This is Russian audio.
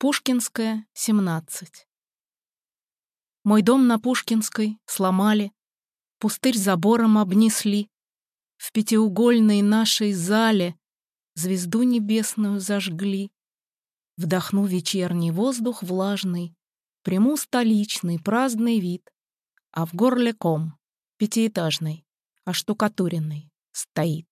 Пушкинская, 17. Мой дом на Пушкинской сломали, Пустырь забором обнесли, В пятиугольной нашей зале Звезду небесную зажгли. Вдохну вечерний воздух влажный, Приму столичный праздный вид, А в горле ком, пятиэтажный, а Оштукатуренный, стоит.